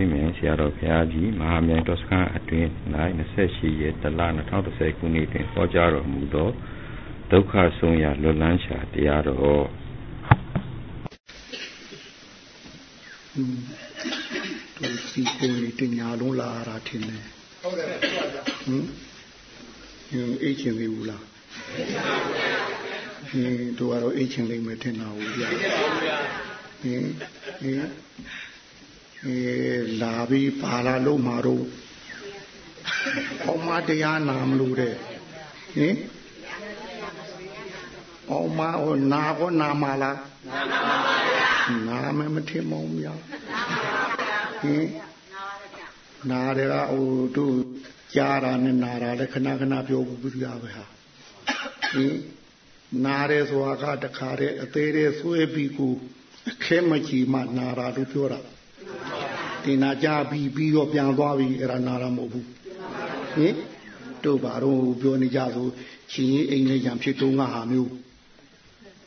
မိမယ်ဆရာတော်ဘုရားကြီးမဟာမြိုင်တော်စခန်းအတွင်း၌28ရက်တလ2010ခုနှစ်တွင်ဟောကြားတော်မူသောဒုက္ခဆုံးရာလွတ်လန်းရှာတရားတော်သူစီကိုတင်ညာလုံးလာတာထင်တယ်ဟုတ်တယ်ဟင်အိတ်ချင်ပြီဘူးလားဟင်တို့ကတော့အိတ်ချင်လိမ့်မယ်ထင်တာဘူးဗျာဟင်ဟင် အဲလာပြီးပါလာလို့မှာတော့အောင်မတရားနာမလို့တဲ့ဟင်အောင်မဟောနာကောနာမလားနာပါပါဗျာနာမမထင်မောင်းဗျာဟင်နာတယ်ကဟိုတို့ကြားတာနဲ့နာတာလည်းခဏခဏပြောဘူးပြရပဲဟာဟင်နာတယ်ဆိုတာကတခါတည်းအသေးသေးဆွဲပြီးကိုအခဲမချီမှနာတာလို့ပြောတာ တင်နာကြပြီးပြီးတော့ပြန်သွားပြီးအဲ့ဒါနာတာမဟုတ်ဘူးဟင်တို့ဘာတော့ပြောနေကြဆိုချင်းရင်အိမ်နဲ့ရံဖြစ်တုံးကဟာမျိုး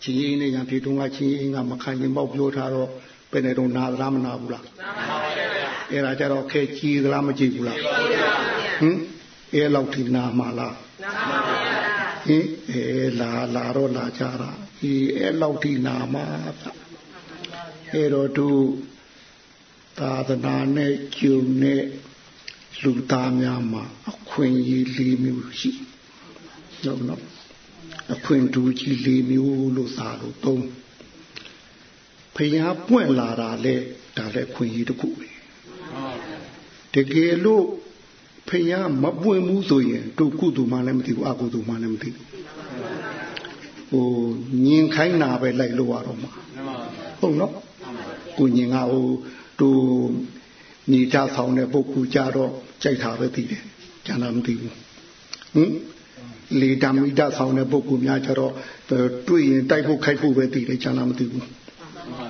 ချင်းရင်နဲ့ရံဖြစ်တုံးကချင်းရင်ကမခံရင်ပေါက်ပြောထားတော့ဘယ်နဲ့တော့နာသလားမနာဘူးလားနာပါပါဗျာအဲ့ဒါကြတော့ခဲကြည်သလားမကြည်ဘူးလားကြည်ပါဗျာဟင်အဲ့လောက်ထိနာမှာလားနာပါပါဗျာဟင်အဲလာလာတော့လာကြတာဒီအဲ့လောက်ထိနာမှာအဲ့တော့တို့ သာသနာနဲ့ကျုံနဲ့လူသားများမှာအခွင့်အရေး၄မျိုးရှိဟုတ်နော်အခွင့်တူကြီး၄မျိုးလို့သာလို့သုံးဖျားပွင့်လာတာလေဒါလည်းခွင့်ရတစ်ခုပဲတကယ်လို့ဖျားမပွင့်ဘူးဆိုရင်တို့ကုသိုလ်မှလည်းမသိဘူးအကုသိုလ်မှလည်းမသိဘူးဟိုညင်ခိုင်းတာပဲလိုက်လို့ရတော့မှာဟုတ်နော်ကိုညင်ကဟို တို့ညီကြဆောင်တဲ့ပုဂ္ဂိုလ်ကြတော့ကြိုက်တာပဲသိတယ်ကျန်တာမသိဘူးဟင်လေတမိတဆောင်တဲ့ပုဂ္ဂိုလ်များကြတော့တွေ့ရင်တိုက်ဖို့ခိုက်ဖို့ပဲသိတယ်ကျန်တာမသိဘူး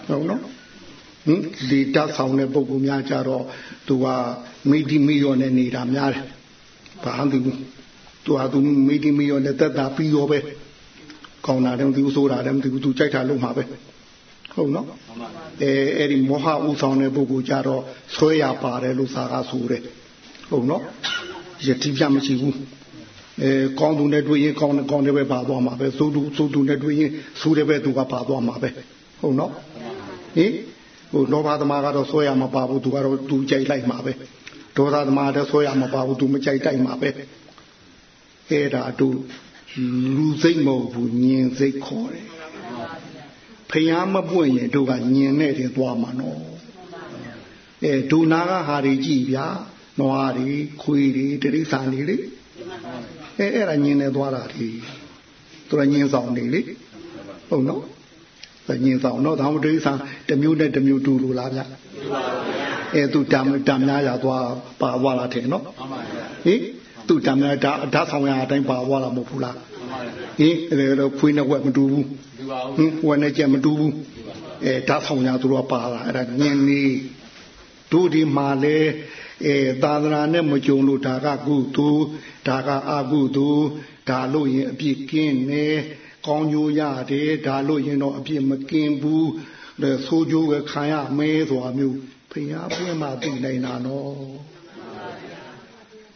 ဟုတ်နော်ဟင်လေတဆောင်တဲ့ပုဂ္ဂိုလ်များကြတော့သူကမိတိမိရောနဲ့နေတာများတယ်ဘာမှမသိဘူးသူဟာသူမိတိမိရောနဲ့တက်တာပြီးရောပဲကောင်းတာလည်းမသိဘူးဆိုးတာလည်းမသိဘူးသူကြိုက်တာလုပ်မှာပဲ ဟုတ်နော်အဲအဲ့ဒီမောဟဥဆောင်တဲ့ပုဂ္ဂိုလ်ကြတော့ဆွဲရပါတယ်လို့သာကဆိုတယ်ဟုတ်နော်ယတိပြမရှိဘူးအဲကောင်းသူနဲ့တွေ့ရင်ကောင်းတယ်ကောင်းတယ်ပဲပါသွားမှာပဲသို့သူသို့သူနဲ့တွေ့ရင်သို့တယ်ပဲသူကပါသွားမှာပဲဟုတ်နော်ဟင်ဟိုလောဘသမားကတော့ဆွဲရမပါဘူးသူကတော့သူကြိုက်လိုက်မှာပဲဒေါသသမားတော့ဆွဲရမပါဘူးသူမကြိုက်တိုက်မှာပဲအဲ့ဒါတို့လူစိတ်မဟုတ်ဘူးညင်စိတ်ခေါ်တယ် ဖျားမပွင့်ရင်တို့ကညင်နဲ့တင်သွားမှာနော်အဲဒုနာကဟာတွေကြည့်ဗျာနွားတွေခွေးတွေတိရိစ္ဆာန်တွေလေအဲအဲ့ဒါညင်နဲ့သွားတာဒီသူကညင်ဆောင်နေလေဟုတ်နော်ညင်ဆောင်တော့ဒါမှတိရိစ္ဆာန်တစ်မျိုးနဲ့တစ်မျိုးတူလို့လားဗျအဲသူတမ်းတမ်းများရသွားပါသွားလာတယ်နော်ဟင်သူတမ်းများဓာတ်ဓာတ်ဆောင်ရအတိုင်းပါသွားလာမဟုတ်ဘူးလားဟင်အဲတော့ခွေးနဲ့ဝက်မတူဘူး ဟင်ဝက်နဲ့ကြက်မတူဘူးအဲဓာတ်ဆောင်ရသူတို့ပါလာအဲ့ဒါညင်နေတို့ဒီမှာလဲအဲသာသနာနဲ့မကြုံလို့ဒါကကုသိုလ်ဒါကအကုသိုလ်ဒါလို့ရင်အပြစ်ကင်းနေကောင်းကျိုးရတယ်ဒါလို့ရင်တော့အပြစ်မကင်းဘူးလေဆိုးကျိုးကခံရမဲဆိုတာမျိုးဖျားပွင့်မှသိနိုင်တာနော်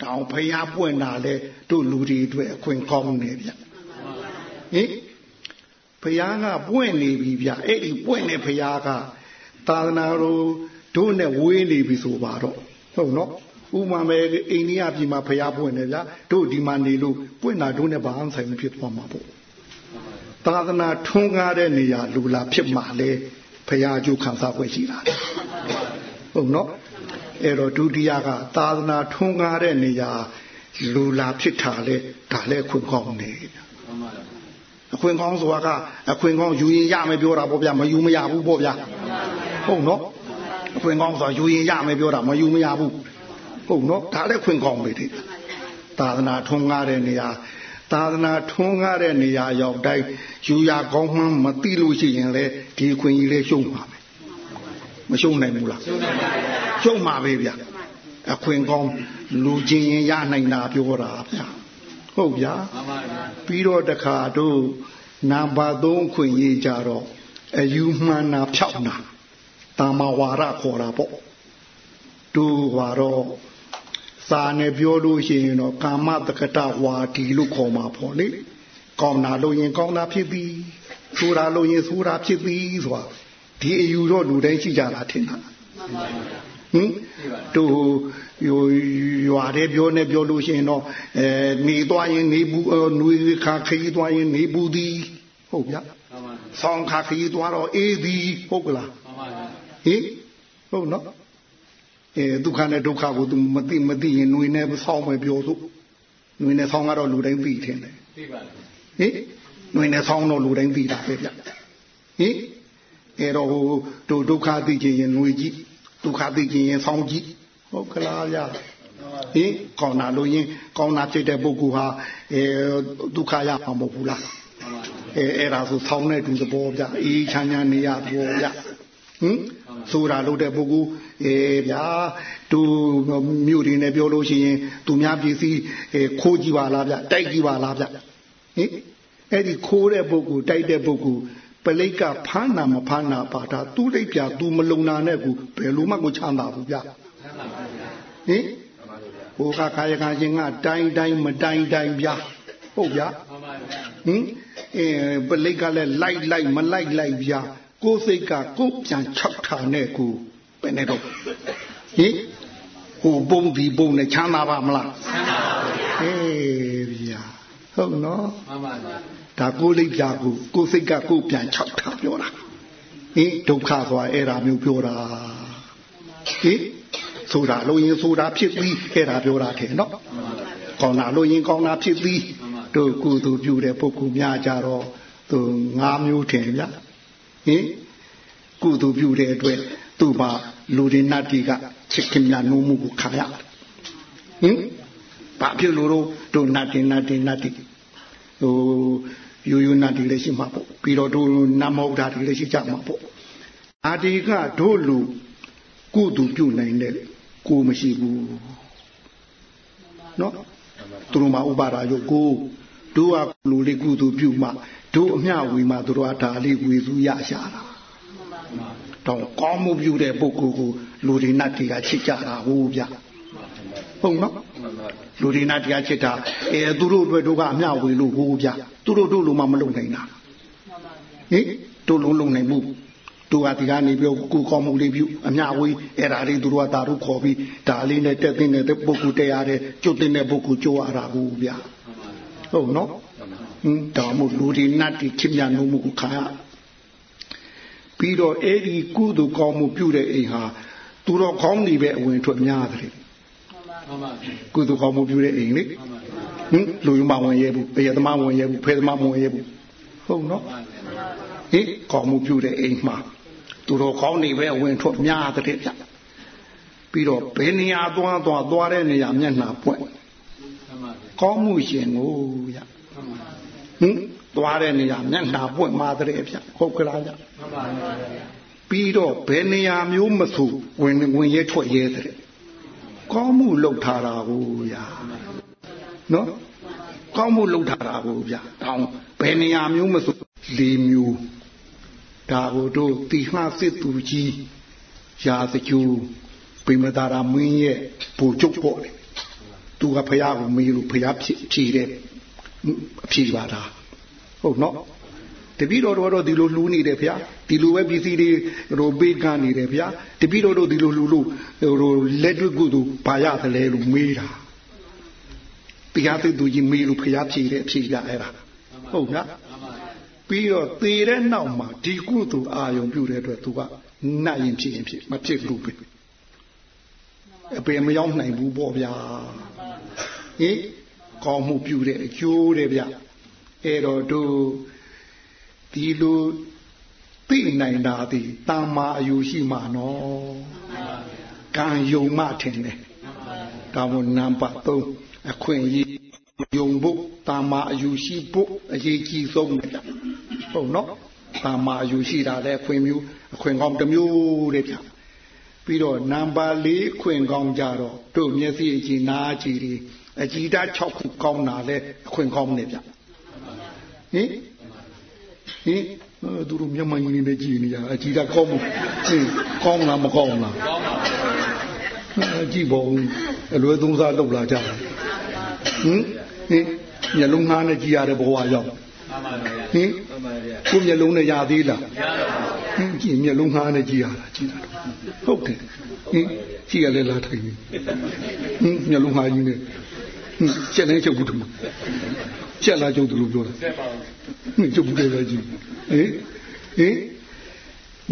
တောင်ဖျားပွင့်တာလေတို့လူတွေအတွက်အခွင့်ကောင်းနေဗျဟင် ဖျားကပွင့်နေပြီဗျအဲ့ဒီပွင့်နေဖျားကသာသနာတော်တို့နဲ့ဝေးနေပြီဆိုပါတော့ဟုတ်နော်ဥမာမဲအိန္ဒိယပြည်မှာဖျားပွင့်နေဗျတို့ဒီမှာနေလို့ပွင့်တာတို့နဲ့ဘာမှဆိုင်မဖြစ်သွားမှာပေါ့သာသနာထွန်းကားတဲ့နေရာလူလာဖြစ်မှာလေဖျားကျုခံစား권ရှိတာဟုတ်နော်အဲ့တော့ဒုတိယကသာသနာထွန်းကားတဲ့နေရာလူလာဖြစ်တာလေဒါလည်းခွင့်ကောင်းနေ အခွင့်ကောင်းဆိုတာကအခွင့်ကောင်းယူရင်ရမယ်ပြောတာပေါ့ဗျာမယူမရဘူးပေါ့ဗျာဟုတ်နော်အခွင့်ကောင်းဆိုတာယူရင်ရမယ်ပြောတာမယူမရဘူးဟုတ်နော်ဒါလည်းခွင့်ကောင်းပဲဒီသာသနာထွန်းကားတဲ့နေရာသာသနာထွန်းကားတဲ့နေရာရောက်တိုင်းယူရကောင်းမှမသိလို့ရှိရင်လေဒီခွင့်ကြီးလေးရှုံးပါမယ်မရှုံးနိုင်ဘူးလားရှုံးမှာပဲဗျာအခွင့်ကောင်းလူချင်းရင်ရနိုင်တာပြောတာဗျာ ဟုတ်ဗျာပြီးတော့တခါတို့နံပါတ်3ခွင့်ရေးကြတော့အယူမှန်နာဖြောက်နာတာမဝါရခေါ်တာပေါ့ဟတူပါတော့စာနဲ့ပြောလို့ရှိရင်တော့ကာမတက္ကတဝါဒီလို့ခေါ်မှာပေါ့လေကောင်းတာလို့ရင်ကောင်းတာဖြစ်ပြီဆိုတာလို့ရင်ဆိုတာဖြစ်ပြီဆိုတာဒီအယူတော့လူတိုင်းရှိကြတာထင်တာဟင်တို့ ရွရွာတဲ့ပြောနေပြောလို့ရှိရင်တော့အဲနေသွားရင်နေဘူးနွေခါခရီးသွားရင်နေဘူးသည်ဟုတ်ဗျာဆောင်းခါခရီးသွားတော့အေးသည်ဟုတ်ကလားဟင်ဟုတ်နော်အဲဒုက္ခနဲ့ဒုက္ခကို तू မသိမသိရင်နှွေနဲ့ဆောင်းပဲပြောစို့နှွေနဲ့ဆောင်းကတော့လူတိုင်းသိထင်တယ်သိပါဟင်နှွေနဲ့ဆောင်းတော့လူတိုင်းသိတာပဲဗျဟင်အဲတော့ဟိုတို့ဒုက္ခသိခြင်းရင်နှွေကြည့်ဒုက္ခသိခြင်းရင်ဆောင်းကြည့် ဟုတ်ကလားဗျဟင်ကောင်းတာလို့ရင်ကောင်းတာဖြစ်တဲ့ပုဂ္ဂိုလ်ဟာအဲဒုက္ခရမှာမဟုတ်ဘူးလားအဲအဲ့ဒါဆိုဆောင်းတဲ့သူသဘောဗျအေးချမ်းချမ်းနေရသဘောဗျဟင်ဆိုတာလို့တဲ့ပုဂ္ဂိုလ်အေးဗျာသူမြို့တွေနဲ့ပြောလို့ရှိရင်သူများပစ္စည်းခိုးကြည့်ပါလားဗျတိုက်ကြည့်ပါလားဗျဟင်အဲ့ဒီခိုးတဲ့ပုဂ္ဂိုလ်တိုက်တဲ့ပုဂ္ဂိုလ်ပလိတ်ကဖမ်းနာမဖမ်းနာပါတာသူ့လိပ်ပြသူမလုံနာနဲ့ကူဘယ်လိုမှကိုချမ်းသာဘူးဗျ ဟင်ဟိုကခါရခါချင်းကတိုင်းတိုင်းမတိုင်းတိုင်းဗျဟုတ်ဗျဟင်အဲပလိတ်ကလည်းလိုက်လိုက်မလိုက်လိုက်ဗျကိုယ်စိတ်ကကိုယ်ပြန်၆ထာနဲ့ကိုပဲနေတော့ဟင်ဟိုပုံဒီပုံနဲ့ချမ်းသာပါမလားချမ်းသာပါဗျာအေးဗျာဟုတ်နော်မှန်ပါဗျာဒါကိုယ်လိပ်ပြကိုကိုယ်စိတ်ကကိုယ်ပြန်၆ထာပြောတာဟင်ဒုက္ခဆိုတာအဲ့ဒါမျိုးပြောတာဟင် ဆိုတာလို့ရင်ဆိုတာဖြစ်ပြီးအဲ့ဒါပြောတာထဲနော်ကောင်းတာလို့ရင်ကောင်းတာဖြစ်ပြီးတို့ကုသိုလ်ပြုတဲ့ပုဂ္ဂိုလ်များကြတော့သူ၅မျိုးထင်ဗျဟင်ကုသိုလ်ပြုတဲ့အတွက်သူ့မှာလူတွေနတ်တွေကချစ်ခင်များနှိုးမှုကိုခံရဟင်ဘာဖြစ်လို့တော့တို့နတ်တွေနတ်တွေနတ်တွေဟိုယူယူနတ်တွေလည်းရှိမှာပေါ့ပြီးတော့တို့နတ်မဟုတ်တာတွေလည်းရှိကြမှာပေါ့အာဒီကတို့လူကုသိုလ်ပြုနိုင်တဲ့ ကိုမရှိဘူးနော်သူတို့မှာဥပါဒါရုပ်ကိုတို့ကလူလေးကုသိုလ်ပြုမှတို့အမျှဝေမှတို့ကဒါလေးဝေစုရရှာတာတော့ကောင်းမှုပြုတဲ့ပုဂ္ဂိုလ်ကိုလူတွေနတ်တွေကချစ်ကြတာဟုတ်ဗျဟုတ်နော်လူတွေနတ်တွေကချစ်တာအဲသူတို့အတွက်တို့ကအမျှဝေလို့ဟုတ်ဗျသူတို့တို့လိုမှမလုံနိုင်တာဟင်တို့လုံးလုံနိုင်မှု တို့ကဒီကနေပြောကိုကောင်းမှုလေးပြုအမျှဝေးအဲ့ဒါလေးသူတို့ကဒါတို့ခေါ်ပြီးဒါလေးနဲ့တက်တဲ့တဲ့ပုဂ္ဂိုလ်တရားတဲ့ကျွတ်တဲ့ပုဂ္ဂိုလ်ကြိုးရတာဟုတ်ဗျဟုတ်နော်ဟင်းတော်မို့လူဒီနတ်ဒီခင်မြတ်မှုကိုခါရပြီးတော့အဲ့ဒီကုသိုလ်ကောင်းမှုပြုတဲ့အိမ်ဟာသူတော်ကောင်းနေပဲအဝင်ထွက်များတယ်ကုသိုလ်ကောင်းမှုပြုတဲ့အိမ်လေဟင်လူယုံမဝင်ရဲဘူးဘေယသမဝင်ရဲဘူးဖေသမဝင်ရဲဘူးဟုတ်နော်ဟင်ကောင်းမှုပြုတဲ့အိမ်မှာ သူတော်ကောင်းနေပဲအဝင်ထွက်များတဲ့ဗျပြီးတော့ဘယ်နေရာသွားသွားသွားတဲ့နေရာမျက်နှာပွင့်ကောင်းမှုရှင်ကိုဗျဟင်သွားတဲ့နေရာမျက်နှာပွင့်มาတဲ့ဗျဟုတ်ကလားဗျပြီးတော့ဘယ်နေရာမျိုးမဆိုဝင်ဝင်ရဲထွက်ရဲတဲ့ကောင်းမှုလုပ်ထားတာကိုဗျာနော်ကောင်းမှုလုပ်ထားတာကိုဗျာတောင်းဘယ်နေရာမျိုးမဆို၄မျိုး ဒါကိုတို့တိမှစစ်သူကြီးရာစကျူပိမတာရာမင်းရဲ့ပူကျုပ်ပေါ့လေသူကဖះကိုမေးလို့ဖះဖြစ်ဖြေတယ်အဖြေပါတာဟုတ်နော်တပည့်တော်တို့ဒီလိုလှူနေတယ်ဗျာဒီလိုပဲပစ္စည်းတွေဟိုပေးကမ်းနေတယ်ဗျာတပည့်တော်တို့ဒီလိုလှူလို့ဟိုလက်တွေ့ကုသိုလ်ဘာရသလဲလို့မေးတာတရားသိသူကြီးမေးလို့ဖျားဖြေတဲ့အဖြေရအဲ့ဒါဟုတ်ဗျာ ပြီးတော့သေတဲ့နောက်မှာဒီကုသိုလ်အာယုံပြုတဲ့အတွက်သူကနတ်ရင်ဖြစ်ရင်ဖြစ်မဖြစ်လို့ပဲအပေမရောက်နိုင်ဘူးပေါ့ဗျာဟင်ကောင်းမှုပြုတဲ့အကျိုးတဲ့ဗျအဲ့တော့တို့ဒီလိုသိနိုင်တာဒီတမ္မာအယူရှိမှနော်ကံယုံမှထင်တယ်ဒါမို့နံပါတ်3အခွင့်အရေး ယုံဖို့တမ္မာအယူရှိဖို့အရေးကြီးဆုံးတယ်ဟုတ်နော်တမ္မာအယူရှိတာလည်းအခွင့်မျိုးအခွင့်ကောင်းတစ်မျိုးတဲ့ဗျပြီးတော့နံပါတ်4ခွင့်ကောင်းကြတော့တို့မျက်စိအကြည့်နားကြည့်ဒီအကြည်ဓာတ်6ခုကောင်းတာလဲအခွင့်ကောင်းနေဗျဟင်ဟင်သူတို့မျက်မှန်ကြီးနေကြည့်နေရအကြည်ဓာတ်ကောင်းမှုဟင်ကောင်းလားမကောင်းလားကောင်းပါဘကြည့်ပေါ့အလွယ်သုံးစားလောက်လာကြတယ်ဟင် ဟင်မျက်လုံးငှားနဲ့ကြည့်ရတဲ့ဘဝရောက်ဟင်ကိုမျက်လုံးနဲ့ရသေးလားဟင်ကြည့်မျက်လုံးငှားနဲ့ကြည့်ရတာကြည့်တာဟုတ်တယ်ဟင်ကြည့်ရလဲလာထိုင်နေဟင်မျက်လုံးငှားကြီးနဲ့ဟင်ချက်နေချုပ်ဘူးတူချက်လာချုပ်တယ်လို့ပြောတာဟင်ချုပ်ဘူးတယ်ပဲကြည့်ဟင်ဟင်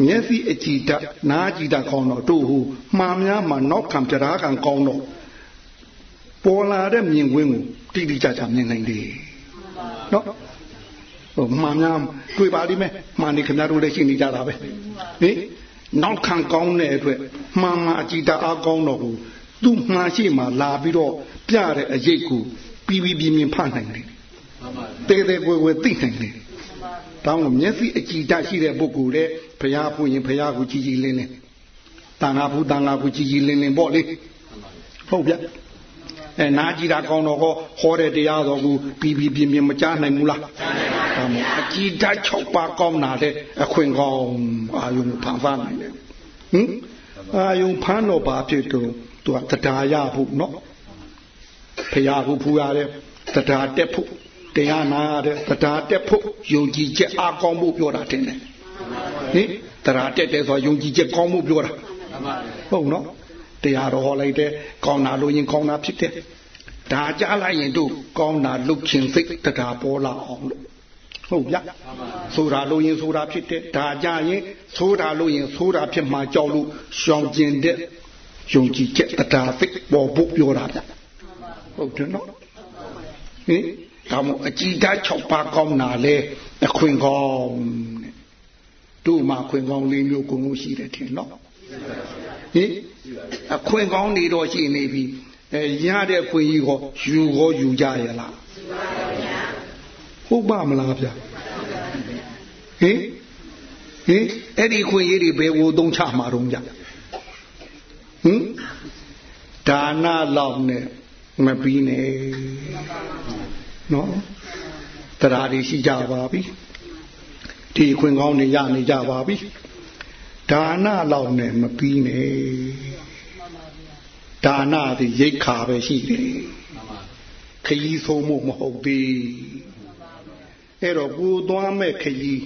မျက်စိအကြည်တနားကြည်တကောင်းတော့တို့ဟိုမှားများမှာနောက်ခံကြရာခံကောင်းတော့ပေါ်လာတဲ့မြင်ကွင်းကို တိတိကျကျမြင်နိုင်တယ်နော်ဟိုမှားများတွေ့ပါလိမ့်မယ်မှားနေခင်ဗျားတို့လည်းရှိနေကြတာပဲဟင်နောက်ခံကောင်းတဲ့အတွက်မှားမှာအကြည်တအားကောင်းတော့ကိုသူ့မှားရှိမှလာပြီးတော့ပြတဲ့အရေးကိုပြီးပြီးပြင်းပြင်းဖတ်နိုင်တယ်တဲတဲကွယ်ကွယ်သိနိုင်တယ်တောင်းမျက်စိအကြည်တရှိတဲ့ပုဂ္ဂိုလ်တဲ့ဘုရားပူရင်ဘုရားကိုကြည်ကြည်လင်းလင်းတန်ခါဘူးတန်ခါကိုကြည်ကြည်လင်းလင်းပေါ့လေဟုတ်ဗျ အဲနာကြည်တာကောင်းတော့ဟောဟောတဲ့တရားတော်ကိုပြီးပြီးပြင်းပြင်းမကြားနိုင်ဘူးလားဒါမို့အကြည်တ6ပါးကောင်းတာတဲ့အခွင့်ကောင်းအာယုံဖန်ဖန်နိုင်တယ်ဟင်အာယုံဖန်တော့ဘာဖြစ်တော့သူကတရားရဖို့နော်ဘုရားကိုဖူရတဲ့တရားတက်ဖို့တရားနာရတဲ့တရားတက်ဖို့ယုံကြည်ချက်အကောင်းဖို့ပြောတာတင်တယ်ဟင်တရားတက်တယ်ဆိုယုံကြည်ချက်ကောင်းဖို့ပြောတာဟုတ်နော် တရားတော်ဟောလိုက်တယ်ကောင်းတာလို့ရင်ကောင်းတာဖြစ်တယ်ဒါကြားလိုက်ရင်တို့ကောင်းတာလုတ်ခြင်းစိတ်တရားပေါ်လာအောင်လို့ဟုတ်ဗျဆိုတာလို့ရင်ဆိုတာဖြစ်တယ်ဒါကြရင်ဆိုတာလို့ရင်ဆိုတာဖြစ်မှကြောက်လို့ရှောင်ကျင်တဲ့ယုံကြည်ချက်တရားစိတ်ပေါ်ဖို့ပြောတာဗျဟုတ်တယ်နော်ဟင်ဒါမို့အကြည်ဓာတ်6ပါးကောင်းတာလေအခွင့်ကောင်းတဲ့တို့မှာခွင့်ကောင်းလေးမျိုးကုန်လို့ရှိတယ်ထင်နော်ဟင် အခွင့်ကောင်းနေတော့ရှိနေပြီအဲရတဲ့ခွင့်ကြီးဟောယူဟောယူကြရလားဟုတ်ပါမလားဗျဟင်ဟင်အဲ့ဒီခွင့်ကြီးတွေဘယ်ကိုသုံးချမှာတော့ကြဟင်ဒါနလောက်နဲ့မပြီးနဲ့နော်တရားတွေရှိကြပါပြီဒီခွင့်ကောင်းနေရနေကြပါပြီဒါနလောက်နဲ့မပြီးနဲ့ ဒါနသည်ရိတ်ခါပဲရှိတယ်ခရီးဆုံးမှုမဟုတ်သေးအဲ့တော့ကိုသွားမဲ့ခရီး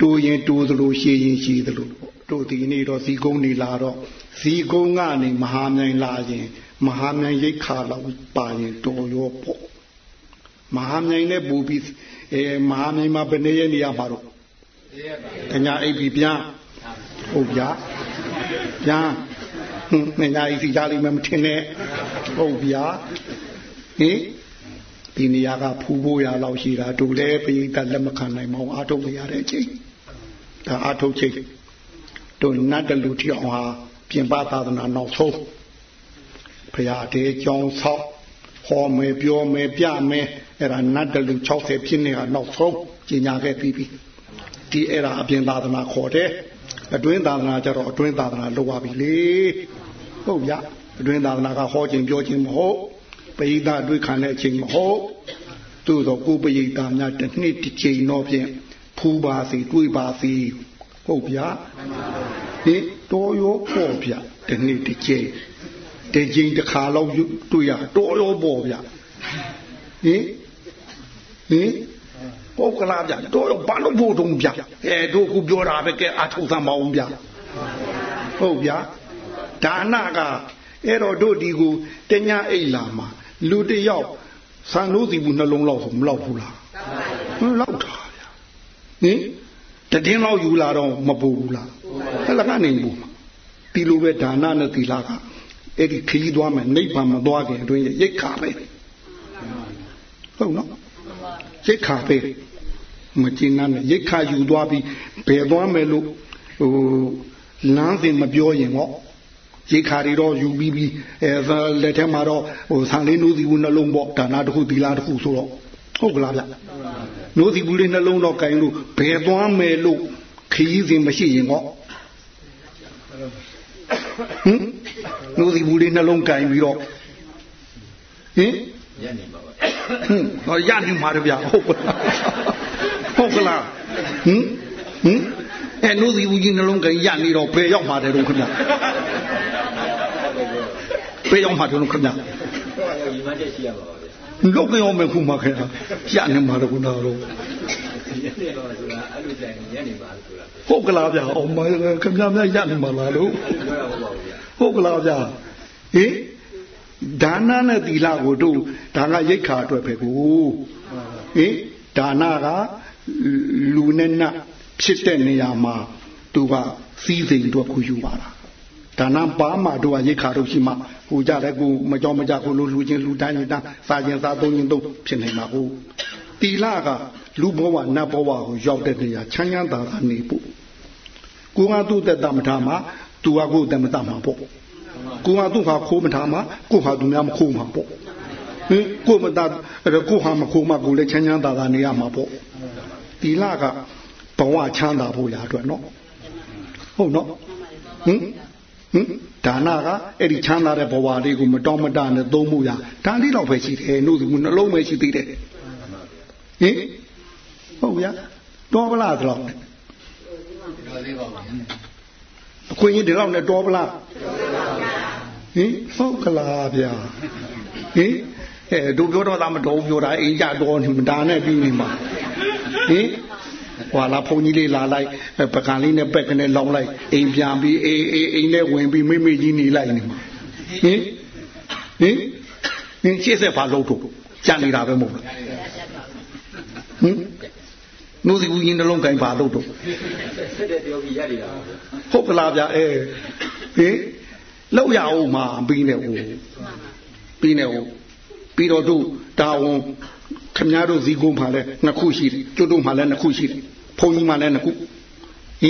တိုးရင်တိုးသလိုရှည်ရင်ရှည်သလိုတို့ဒီနေ့တော့ဇီကုန်းနေလာတော့ဇီကုန်းကနေမဟာမြိုင်လာရင်မဟာမြိုင်ရိတ်ခါလောက်ပါရင်တော်ရောပေါ့မဟာမြိုင်နဲ့ပူပြီးအဲမဟာမြိုင်မှာဘယ်နေရနေရမှာတော့တညာအိပ်ပြီးပြန်ဟုတ်ဗျာပြန် ဟင်းညာအိပ်စီကြလိမ့်မယ်မထင်နဲ့ဟုတ်ဗျာဟင်ဒီနေရာကဖူးဖို့ရလောက်ရှိတာတို့လည်းပိဋကလက်မခံနိုင်မအောင်အာထုတ်ရတဲ့အချိန်ဒါအာထုတ်ချိန်တို့နတ်တလူထီအောင်ဟာပြင်ပသာသနာနောက်ဆုံးဘုရားတေကြောင်းဆောက်ဟောမယ်ပြောမယ်ပြမယ်အဲ့ဒါနတ်တလူ60ဖြစ်နေတာနောက်ဆုံးကျင်ညာခဲ့ပြီးပြီဒီအဲ့ဒါအပြင်သာသနာခေါ်တယ် အတွင်းသာသနာကြတော့အတွင်းသာသနာလောက်ပါပြီလေဟုတ်ဗျအတွင်းသာသနာကဟောခြင်းပြောခြင်းမဟုတ်ပရိသတ်တွေ့ခံတဲ့အချိန်မဟုတ်သို့တော့ကိုပရိသတ်များတစ်နှစ်တစ်ချိန်တော့ဖြင့်ဖူးပါစီတွေ့ပါစီဟုတ်ဗျာဒီတော်ရောပေါ့ဗျတစ်နှစ်တစ်ချိန်တစ်ချိန်တစ်ခါလောက်တွေ့ရတော်ရောပေါ့ဗျဟင်ဟင် ပုတ်ကလာဗျတော်ရောဘာလို့ဖို့တုံးဗျအဲတို့ခုပြောတာပဲကဲအထုသမ်းမအောင်ဗျဟုတ်ဗျဒါနကအဲ့တော့တို့ဒီကိုတညအိတ်လာမှာလူတယောက်ဆန်လို့စီဘူးနှလုံးလောက်ဆိုမလောက်ဘူးလားမလောက်တာဗျဟင်တည်င်းလောက်ယူလာတော့မပူဘူးလားဟဲ့လကနေဘူးဒီလိုပဲဒါနနဲ့သီလကအဲ့ဒီခရီးသွားမယ်နိဗ္ဗာန်မသွားခင်အတွင်းရိတ်ခါပဲဟုတ်နော်ရိတ်ခါပဲ မကျင်နာနဲ့ရိတ်ခါယူသွားပြီးဘယ်သွားမယ်လို့ဟိုလမ်းစဉ်မပြောရင်ဟောရိတ်ခါတွေတော့ယူပြီးပြီးအဲလက်ထဲမှာတော့ဟိုဆံလေးနိုးစီဘူးနှလုံးပေါ့ဒါနာတစ်ခုသီလတစ်ခုဆိုတော့ဟုတ်ကလားဗျနိုးစီဘူးလေးနှလုံးတော့ကင်လို့ဘယ်သွားမယ်လို့ခရီးစဉ်မရှိရင်ဟောဟင်နိုးစီဘူးလေးနှလုံးကင်ပြီးတော့ဟင်ရနေပါပါဟင်ဟောရနေမှာတဗျဟုတ်ကလား ဟုတ်ကလားဟင်ဟင်အဲအဲနှုတ်စီဦးကြီးနှလုံးကရနေတော့ဘယ်ရောက်မှာတယ်တော့ခင်ဗျဘယ်ရောက်မှာတယ်တော့ခင်ဗျဒီမှာချက်ရှိရပါပါဗျလောက်ကရောမယ်ခုမှခင်ဗျရနေမှာတော့ခုနတော့ရနေပါဆိုတာအဲ့လိုကြိုင်ရနေပါဆိုတာဟုတ်ကလားဗျအောင်မခင်ဗျများရနေမှာလားလို့ဟုတ်ကလားဗျဟင်ဒါနနဲ့သီလကိုတို့ဒါကရိတ်ခါအတွက်ပဲကိုဟင်ဒါနက လူနဲ့နတ်ဖြစ်တဲ့နေရာမှာသူကစီးစိမ်အတွက်ခုယူပါတာဒါနပါမှတို့ကရိတ်ခါတို့ရှိမှဟိုကြတဲ့ကိုမကြောမကြကိုလူလူချင်းလူတိုင်းချင်းတန်းစားချင်းစားသုံးချင်းသုံးဖြစ်နေမှာကိုတီလာကလူဘဝနတ်ဘဝကိုရောက်တဲ့နေရာချမ်းချမ်းသာသာနေဖို့ကိုကသူ့သက်တမထားမှာသူကကိုယ်သက်မတတ်မှာပေါ့ကိုကသူ့ဟာခိုးမထားမှာကိုဟာသူများမခိုးမှာပေါ့ဟင်ကိုမတတ်ကိုဟာမခိုးမှာကိုလည်းချမ်းချမ်းသာသာနေရမှာပေါ့ တီလာကဘဝချမ်းသာဖို့ရာအတွက်နော်ဟုတ်နော်ဟင်ဟင်ဒါနကအဲ့ဒီချမ်းသာတဲ့ဘဝလေးကိုမတော်မတနဲ့သုံးမှုရဒါလေးတော့ပဲရှိတယ်နှုတ်သူနှလုံးပဲရှိသေးတယ်ဟင်ဟုတ်ဗျာတော်ပလားဒီလောက်အခွင့်အရေးဒီလောက်နဲ့တော်ပလားဟင်ဟုတ်ကလားဗျာဟင်အဲတို့ပြောတော့သာမတော်ပြောတာအိမ်ကြတော်နေမဒါနဲ့ပြီးနေမှာ ဟင်ဟွာလာဘုံကြီးလေးလာလိုက်ပကံလေးနဲ့ပက်ကနေလောင်းလိုက်အိမ်ပြန်ပြီးအေးအေးအိမ်နဲ့ဝင်ပြီးမိမိကြီးနေလိုက်နေမှာဟင်ဟင်ဟင်ရှေ့ဆက်ဘာလုပ်တော့ကြံနေတာပဲမဟုတ်လားဟင်နိုးစီဦးကြီးနှလုံးကင်ဘာလုပ်တော့ဆက်တဲ့တယောက်ကြီးရနေတာဟုတ်ကလားဗျအဲဟင်လောက်ရအောင်မှာပြီးနေဦးပြီးနေဦးပြီးတော့တို့တာဝန် ခမည်းတော်ဇီကုန်းမှာလည်းနှစ်ခုရှိတယ်ကျွတ်တို့မှာလည်းနှစ်ခုရှိတယ်ဘုံကြီးမှာလည်းနှစ်ခုဟ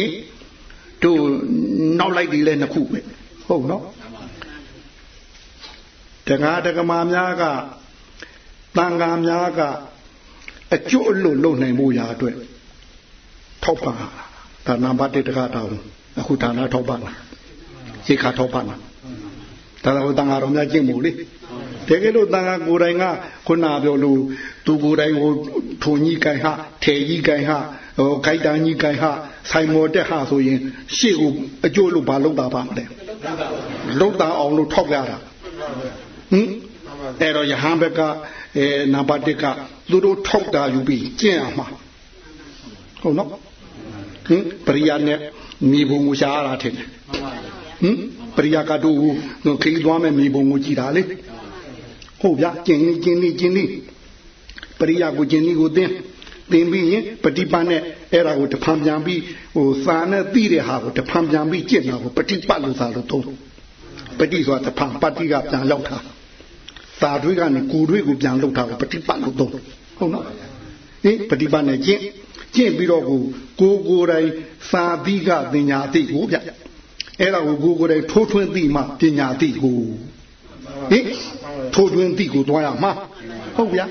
င်တို့နောက်လိုက်ဒီလည်းနှစ်ခုပဲဟုတ်နော်တက္ကတက္ကမာများကတန်ဃာများကအကျွတ်အလွတ်လုံနိုင်မှုရာအတွက်ထောက်ပံ့ဒါနံပါတ်1တက္ကတောင်းအခုဒါနထောက်ပံ့ရိခါထောက်ပံ့ဒါတော့တန်ဃာတော်များကျင့်မှုလေ တကယ်လို့တန်ခါကိုယ်တိုင်ကခုနပြောလို့သူကိုယ်တိုင်ကိုထုံကြီးကိုင်ဟာထေကြီးကိုင်ဟာဟိုခိုက်တန်းကြီးကိုင်ဟာဆိုင်မော်တက်ဟာဆိုရင်ရှေ့ကိုအကျိုးလို့ဘာလုပ်တာပါမလဲလုံတာအောင်လို့ထောက်ရတာဟင်အဲ့တော့ယဟန်ဘက်ကအဲနံပါတ်1ကသူတို့ထောက်တာယူပြီးကျင့်ရမှာဟုတ်နော်ဟင်ပရိယာနဲ့မြေပုံကိုရှားရတာထင်တယ်ဟင်ပရိယာကတို့ခီးသွားမဲ့မြေပုံကိုကြည်တာလေ ဟုတ်ဗျာကျင်နေကျင်နေကျင်နေပရိယာကိုကျင်နေကိုသင်သင်ပြီးရင်ပฏิပတ်နဲ့အဲ့ဒါကိုတဖန်ပြန်ပြီးဟိုစာနဲ့သိတဲ့ဟာကိုတဖန်ပြန်ပြီးကျင့်တာကိုပฏิပတ်လို့သာလို့သုံးပฏิဆိုတာတဖန်ပฏิကပြန်ရောက်တာသာတွေးကနေကိုတွေးကိုပြန်လောက်တာကိုပฏิပတ်လို့သုံးဟုတ်နော်ဟင်ပฏิပတ်နဲ့ကျင့်ကျင့်ပြီးတော့ကိုကိုကိုယ်တိုင်သာတိကပညာသိကိုဗျအဲ့ဒါကိုကိုကိုယ်တိုင်ထိုးထွင်းသိမှပညာသိကို ဟင်ထိုးတွင်းတိကိုတွားရမှာဟုတ်ဗျာ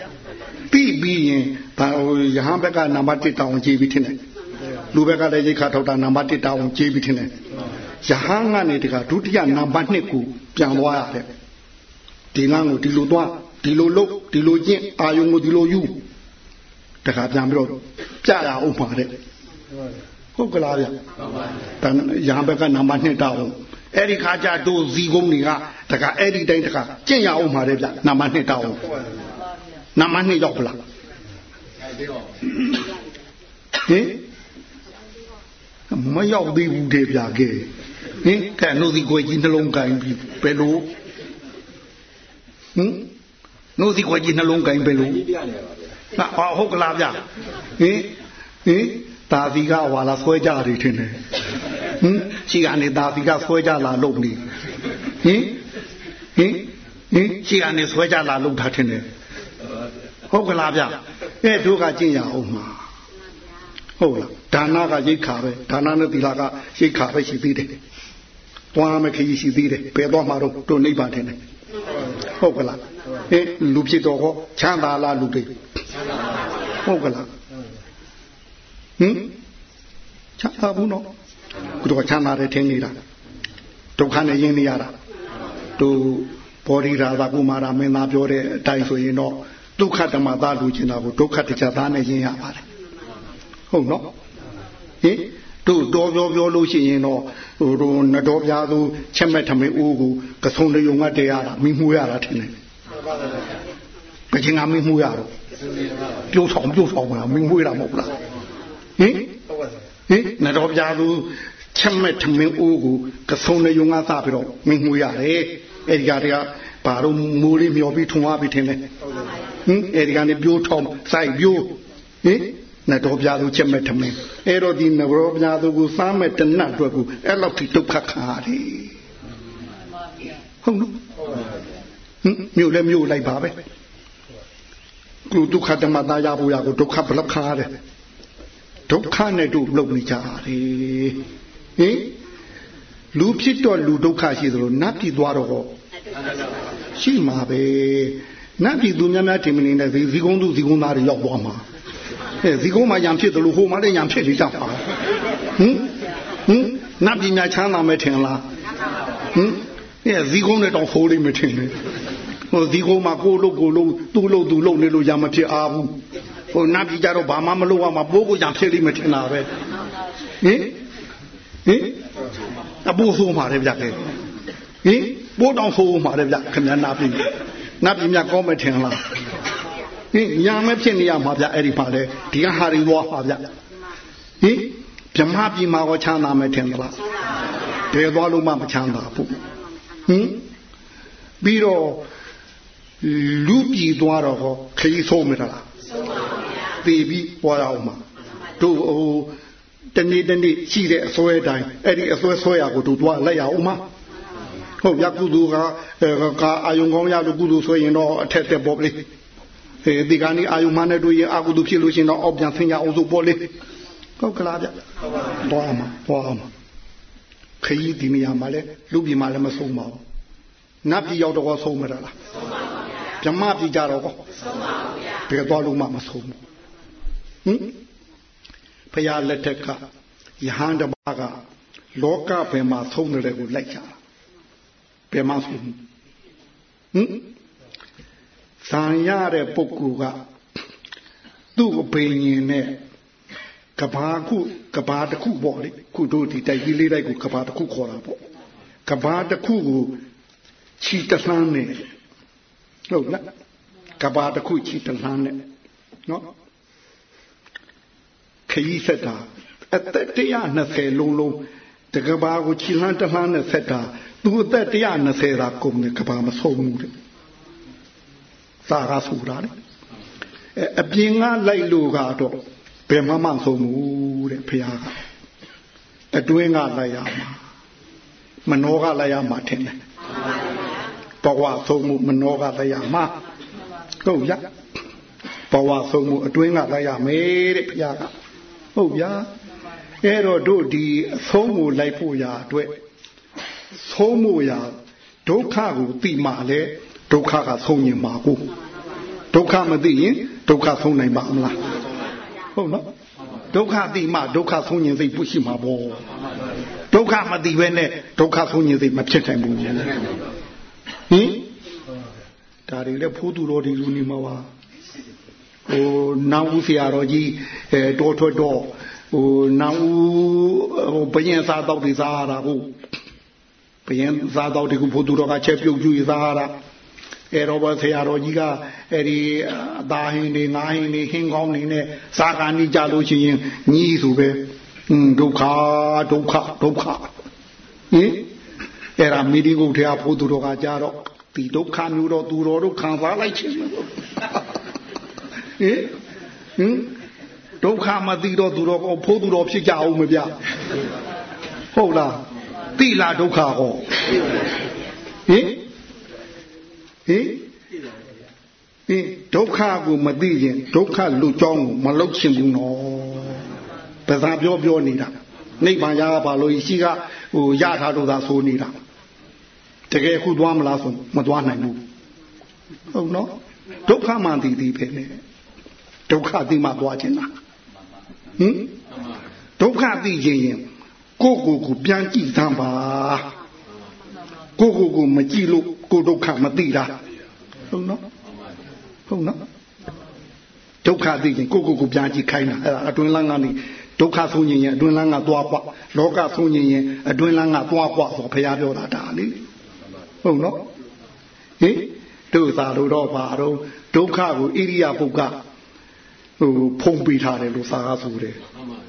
ပြီးပြီးရင်ဒါဟိုယဟန်ဘက်ကနံပါတ်1တောင်းကြည့်ပြီးထင်တယ်လူဘက်ကလည်းရိခါထောက်တာနံပါတ်1တောင်းကြည့်ပြီးထင်တယ်ယဟန်ကနေတခါဒုတိယနံပါတ်2ကိုပြန်သွားရတယ်ဒီငန်းကိုဒီလိုသွားဒီလိုလုပ်ဒီလိုကျင့်အာယုံကိုဒီလိုယူတခါပြန်ပြီးတော့ပြရအောင်ပါတဲ့ဟုတ်ကလားဗျာတန်ရဟန်းဘက်ကနံပါတ်2တောင်း အဲ့ဒီခါကျတို့ဇီကုန်းတွေကတခါအဲ့ဒီတိုင်းတခါကျင့်ရအောင်ပါလေဗျနံပါတ်2တောင်းနံပါတ်2ရောက်ပလားဟင်မရောက်သေးဘူးတဲ့ဗျာကဲဟင်ကဲနို့ဒီကိုကြီးနှလုံးကိုင်းပြီးဘယ်လိုဟင်နို့ဒီကိုကြီးနှလုံးကိုင်းဘယ်လိုဟာဟုတ်ကလားဗျဟင်ဟင် တာသီကဝါလာဆွဲကြတယ်ထင်တယ်ဟင်ခြေကနေတာသီကဆွဲကြလာလုပ်နေဟင်ဟင်ဟင်ခြေကနေဆွဲကြလာလုပ်တာထင်တယ်ဟုတ်ကလားဗျအဲတို့ကကျင့်ရအောင်မှာဟုတ်လားဒါနကရိတ်ခါပဲဒါနနဲ့သီလကရိတ်ခါပဲရှိသေးတယ်သွားမခရီးရှိသေးတယ်ဘယ်တော့မှတော့တို့နိဗ္ဗာန်ထင်တယ်ဟုတ်ကလားဟင်လူဖြစ်တော့ဟောချမ်းသာလားလူတွေဟုတ်ကလား ဟင်ချမ်းသာဘူးနော်သူတို့ချမ်းသာတယ်ထင်နေတာဒုက္ခနဲ့ရင်းနေရတာသူဘောဓိရာသကုမာရမင်းသားပြောတဲ့အတိုင်းဆိုရင်တော့ဒုက္ခဓမ္မသားလူချင်တာကိုဒုက္ခတခြားသားနဲ့ရင်းရပါတယ်ဟုတ်နော်ဟင်တို့တော်ပြောပြောလို့ရှိရင်တော့ဟိုတို့နတော်ပြားသူချက်မဲ့ထမင်းအိုးကိုကဆုံတယုံကတည်းရတာမိမှုရတာထင်တယ်ကချင်ကမိမှုရတော့ပြုတ်ဆောင်ပြုတ်ဆောင်မှာမိမှုရတာမဟုတ်လား ဟင်ဟင်နတော်ပြားသူချက်မဲ့ထမင်းအိုးကိုကဆုံတယုံကသပြီးတော့မိမှုရတယ်အဲ့ဒီကတည်းကဘာလို့မိုးလေးမျောပြီးထုံသွားပြီးထင်လဲဟင်အဲ့ဒီကနေပြိုးထောင်စိုက်ပြိုးဟင်နတော်ပြားသူချက်မဲ့ထမင်းအဲ့တော့ဒီနတော်ပြားသူကိုစားမဲ့တနတ်အတွက်ကိုအဲ့လောက်ထိဒုက္ခခံရတယ်ဟုတ်နော်ဟင်မြို့လည်းမြို့လိုက်ပါပဲကုဒုက္ခဓမ္မသားရဖို့ရကိုဒုက္ခဘလောက်ခါရတယ် ဒုက္ခနဲ့တို့လုံနေကြရတယ်ဟင်လူဖြစ်တော့လူဒုက္ခရှိသလိုနတ်ပြည်သွားတော့ဟောရှိမှာပဲနတ်ပြည်သူများများတင်မနေနဲ့ဇီကုန်းသူဇီကုန်းသားတွေရောက်သွားမှာအဲဇီကုန်းမှာရံဖြစ်တယ်လို့ဟိုမှာလည်းရံဖြစ်နေကြပါဟင်ဟင်နတ်ပြည်များချမ်းသာမယ်ထင်လားဟင်အဲဇီကုန်းနဲ့တော့ဖိုးလိမ့်မထင်နဲ့ဟိုဇီကုန်းမှာကိုလို့ကိုလို့သူ့လို့သူ့လို့နေလို့ရံမဖြစ်အားဘူးဟို နတ်ပြည်ကြတော့ဘာမှမလုပ်ရမှာပိုးကိုရံဖြစ်လိမ့်မထင်တာပဲဟင်ဟင်အပူဆိုးမှာတယ်ဗျကဲဟင်ပိုးတောင်ဆိုးမှာတယ်ဗျခင်ဗျာနာပြည်နာပြည်မြတ်ကောင်းမထင်လားဟင်ညာမဖြစ်နေရမှာဗျအဲ့ဒီမှာလေဒီကဟာရီဝါပါဗျဟင်ဗြဟ္မပြည်မှာရောချမ်းသာမယ်ထင်သလားဘယ်သွားလို့မှမချမ်းသာဘူးဟင်ပြီးတော့လူပြည်သွားတော့ဟောခရီးဆုံးမလားဆုံးပါဗျာ တည်ပြီးပေါ်အောင်မှာတို့ဟိုတနေ့တနေ့ရှိတဲ့အစွဲတိုင်းအဲ့ဒီအစွဲဆွဲရကိုတို့သွားလိုက်ရအောင်မှာဟုတ်ရကုသူကကာအာယုံကောင်းရလို့ကုသူဆွဲရင်တော့အထက်တက်ပေါ်လေအဲဒီကနေ့အာယုံမနဲ့တွေ့ရင်အကုသူဖြစ်လို့ရှင်တော့အောက်ပြန်ဆင်းရအောင်ဆိုပေါ်လေဟုတ်ကလားဗျသွားအောင်သွားအောင်ခရီးဒီနေရာမှာလဲလူပြည်မှာလည်းမဆုံးပါဘူးနတ်ပြည်ရောက်တော့ဆုံးမလားဆုံးပါဗျာမြမပြည်ကြတော့ကောဆုံးပါဗျာဘယ်သွားလို့မှမဆုံးဘူး ဟင်ဖရာလက်ထက်ကယဟန်တပါးကလောကဘယ်မှာဆုံးတယ်ကိုလိုက်ကြတာဘယ်မှာဆုံးဟင်ဇံရတဲ့ပုဂ္ဂိုလ်ကသူ့အပင်ရင်နဲ့ကဘာခုကဘာတစ်ခုပေါ့လေခုတို့ဒီတိုက်ကြီးလေးတိုက်ကိုကဘာတစ်ခုခေါ်တာပေါ့ကဘာတစ်ခုကိုခြီတလှမ်းနဲ့ဟုတ်လားကဘာတစ်ခုခြီတလှမ်းနဲ့နော် ခရီးဆက်တာအသက်120လုံးလုံးတကဘာကိုခြီလှမ်းတလှမ်းနဲ့ဆက်တာသူအသက်120ရာကုန်တယ်ကဘာမဆုံးဘူးတဲ့သာကဆိုတာလေအပြင်ကလိုက်လို့ကတော့ဘယ်မှမဆုံးဘူးတဲ့ဖះကအတွင်းကလိုက်ရမှာမနောကလိုက်ရမှာထင်တယ်ဘဝဆုံးမှုမနောကလိုက်ရမှာဟုတ်ရဘဝဆုံးမှုအတွင်းကလိုက်ရမယ်တဲ့ဖះက ဟုတ်ဗျာအဲ့တော့တို့ဒီအဆုံးကိုလိုက်ဖို့ရာအတွက်ဆုံးမှုရာဒုက္ခကိုသိမှလဲဒုက္ခကဆုံးရင်မှာကိုဒုက္ခမသိရင်ဒုက္ခဆုံးနိုင်ပါမလားဟုတ်နော်ဒုက္ခသိမှဒုက္ခဆုံးရင်စိတ်ပုရှိမှာပေါ့ဒုက္ခမသိပဲနဲ့ဒုက္ခဆုံးရင်စိတ်မဖြစ်နိုင်ဘူးဟင်ဒါတွေလည်းဖိုးသူတော်ဒီလူနေမှာပါ ဟိုနောင်ဦးဆရာတော်ကြီးအဲတော်ထွက်တော့ဟိုနောင်ဦးဟိုဘယင်စားတော့တွေစားရတာဟုတ်ဘယင်စားတော့တွေကိုဖိုးသူတော်ကချက်ပြုတ်ကြည့်စားရတာအဲတော့ဘဆရာတော်ကြီးကအဲ့ဒီအသားဟင်းတွေငါးဟင်းတွေဟင်းကောင်းတွေနဲ့စာကာနီကြလို့ရှိရင်ညီးဆိုပဲဒုက္ခဒုက္ခဒုက္ခဟင်အဲ့ဒါမိဒီကုတ်တရားဖို့သူတော်ကကြတော့ဒီဒုက္ခမျိုးတော့သူတော်တို့ခံစားလိုက်ခြင်း ဟင်ဟင်ဒုက္ခမသိတော့သူတော်ကဖို့သူတော်ဖြစ်ကြအောင်မဗျဟုတ်လားသိလားဒုက္ခဟောဟင်ဟင်ဟင်ဒုက္ခကိုမသိရင်ဒုက္ခလူကြောင်းကိုမလုတ်ချင်ဘူးနော်ပဇာပြောပြောနေတာနိဗ္ဗာန်ရပါလို့ရှိကဟိုရထားလို့သာဆိုနေတာတကယ်ခုသွားမလားဆိုမသွားနိုင်ဘူးဟုတ်နော်ဒုက္ခမှန်တည်တည်ပဲနဲ့ ဒုက္ခသိမှသွားခြင်းလားဟင်ဒုက္ခသိခြင်းရင်ကိုယ့်ကိုယ်ကိုပြန်ကြည့်သမ်းပါကိုယ့်ကိုယ်ကိုမကြည့်လို့ကိုယ်ဒုက္ခမသိတာဟုတ်နော်ဟုတ်နော်ဒုက္ခသိခြင်းကိုယ့်ကိုယ်ကိုပြန်ကြည့်ခိုင်းတာအဲ့ဒါအတွင်းလန်းကနေဒုက္ခဆုံးခြင်းရင်အတွင်းလန်းကသွားကွာလောကဆုံးခြင်းရင်အတွင်းလန်းကသွားကွာဆိုဘုရားပြောတာဒါလေဟုတ်နော်ဟင်တို့သာတို့တော့ပါတော့ဒုက္ခကိုဣရိယာပုဂ္ဂ ဟိုဖုံးပေးထားတယ်လို့သာကားဆိုတယ်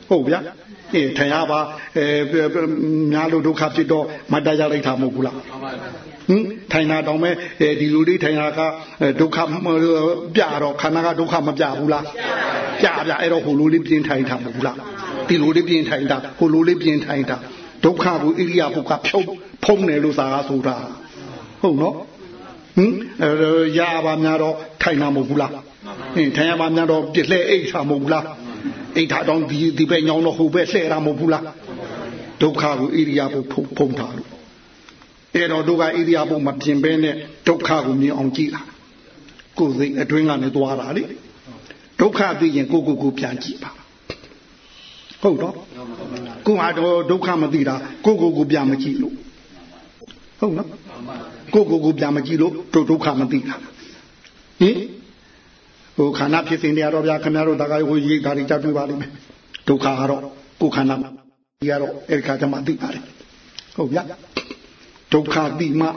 ဟုတ်ဗျာအေးထင်ရပါအဲများလို့ဒုက္ခဖြစ်တော့မတရားလိုက်တာမဟုတ်ဘူးလားဟင်ထိုင်တာတောင်မဲ့ဒီလူလေးထိုင်တာကဒုက္ခပြတော့ခန္ဓာကဒုက္ခမပြဘူးလားပြပြအဲ့တော့ဟိုလူလေးပြင်းထိုင်တာမဟုတ်ဘူးလားဒီလူလေးပြင်းထိုင်တာဟိုလူလေးပြင်းထိုင်တာဒုက္ခကိုဣရိယာပုကဖြုံးဖုံးတယ်လို့သာကဆိုတာဟုတ်နော်ဟင်ရပါများတော့ထိုင်တာမဟုတ်ဘူးလား ဟင်ထိုင်ရပါများတော့ပြစ်လဲအိတ်ချမဟုတ်ဘူးလားအိတ်ထားတော့ဒီဒီပဲညောင်းတော့ဟိုပဲလှဲ့တာမဟုတ်ဘူးလားဒုက္ခကိုဣရိယာပုဖုံးထားလို့အဲ့တော့ဒုက္ခဣရိယာပုမပြင်ဘဲနဲ့ဒုက္ခကိုမြင်အောင်ကြည့်တာကိုယ်စိတ်အတွင်းကနေသွားတာလေဒုက္ခသိရင်ကိုကိုကိုပြန်ကြည့်ပါဟုတ်တော့ကိုဟာတော့ဒုက္ခမသိတာကိုကိုကိုပြန်မကြည့်လို့ဟုတ်နော်ကိုကိုကိုပြန်မကြည့်လို့တို့ဒုက္ခမသိတာဟင် ဟိုခန္ဓာဖြစ်စဉ်တွေကတော့ဗျာခင်ဗျားတို့ဒါကဟိုရိတ်ဓာတ်တွေကြပြပါလိမ့်မယ်ဒုက္ခကတော့ကိုခန္ဓာကြီးကတော့အဲ့ဒီခါကျမှသိပါတယ်ဟုတ်ဗျာဒုက္ခတိမှ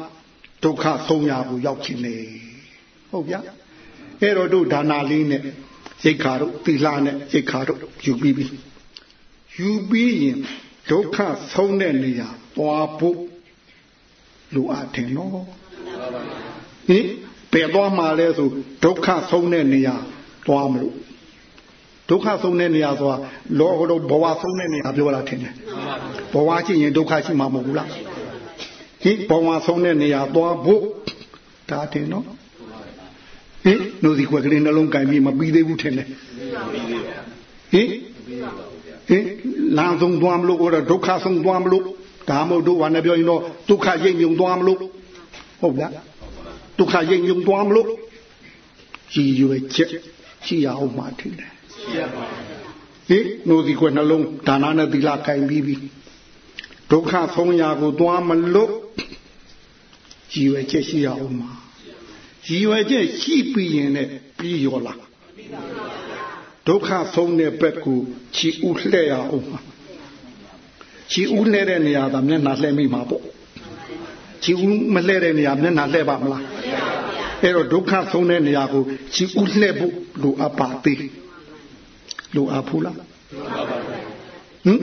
ဒုက္ခဆုံးရကိုရောက်ခြင်းလေဟုတ်ဗျာအဲ့တော့တို့ဒါနာလေးနဲ့ရိတ်ခါတို့သီလနဲ့ရိတ်ခါတို့ယူပြီးပြီယူပြီးရင်ဒုက္ခဆုံးတဲ့နေရာသွားဖို့လိုအပ်တယ်နော်ဟင် ဘယ်သွားမှာလဲဆိုဒုက္ခဆုံးတဲ့နေရာသွားမလို့ဒုက္ခဆုံးတဲ့နေရာဆိုတာလောကတော့ဘဝဆုံးတဲ့နေရာပြောတာထင်တယ်ဘဝရှိရင်ဒုက္ခရှိမှာမဟုတ်ဘူးလားဟင်ဘဝဆုံးတဲ့နေရာသွားဖို့ဒါတင်နော်ဟင်နှုတ်စီခွက်ကလေးနှလုံးကင်ပြီးမပြီးသေးဘူးထင်တယ်ဟင်ဟင်လမ်းဆုံးသွားမလို့ဟောဒုက္ခဆုံးသွားမလို့ဒါမှမဟုတ်တို့ဘာနဲ့ပြောရင်တော့ဒုက္ခရိပ်မြုံသွားမလို့ဟုတ်လား ဒုက္ခရိပ်မြုံသွားမလို့ကြည်ရွယ်ချက်ရှိရအောင်မှထင်တယ်ရှိရပါဟင်နှုတ်စီခွက်နှလုံးဒါနနဲ့သီလကင်ပြီးပြီဒုက္ခဆုံးရာကိုသွားမလို့ကြည်ရွယ်ချက်ရှိရအောင်မှရည်ရွယ်ချက်ရှိပြီးရင်လည်းပြီးရောလားဒုက္ခဆုံးတဲ့ဘက်ကိုခြီဥလှဲ့ရအောင်ခြီဥလှဲ့တဲ့နေရာကမျက်နှာလှဲ့မိမှာပေါ့ခြီဥမလှဲ့တဲ့နေရာမျက်နှာလှဲ့ပါမလား အဲ့တော့ဒုက္ခဆုံးတဲ့နေရာကိုခြီဥလှဲ့ဖို့လိုအပ်ပါသေးလိုအပ်ဘူးလားဟမ်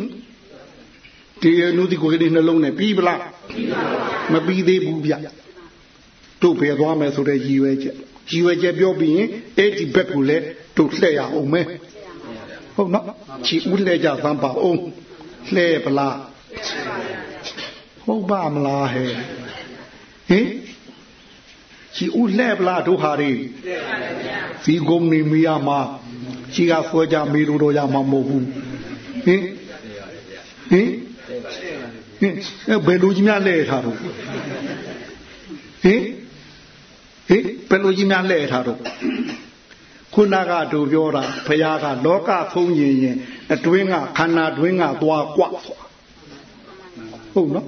ဒီနုဒီကိုလေးနှလုံးနဲ့ပြီးပလားမပြီးသေးဘူးဗျတို့ဖယ်သွားမယ်ဆိုတဲ့ရည်ရွယ်ချက်ရည်ရွယ်ချက်ပြောပြီးရင်အဲ့ဒီဘက်ကိုလည်းတို့လှည့်ရအောင်မယ်ဟုတ်နော်ချီဦးလှည့်ကြသမ်းပါအောင်လှည့်ပလားဟုတ်ပါမလားဟဲ့ဟင် ချီဦးလှည့်ပလားတို့ဟာတွေဒီကုန်းနေမိရမှာချီကဆွဲကြမေလို့တော့ရမှာမဟုတ်ဘူးဟင်ဟင်ဟင်ဘယ်လိုကြီးများလဲထားတော့ဟင်ဟင်ဘယ်လိုကြီးများလဲထားတော့ခုနကတို့ပြောတာဘုရားကလောကဖုံးရင်ရင်အတွင်းကခန္ဓာတွင်းကသွားကွဆိုဟုတ်နော်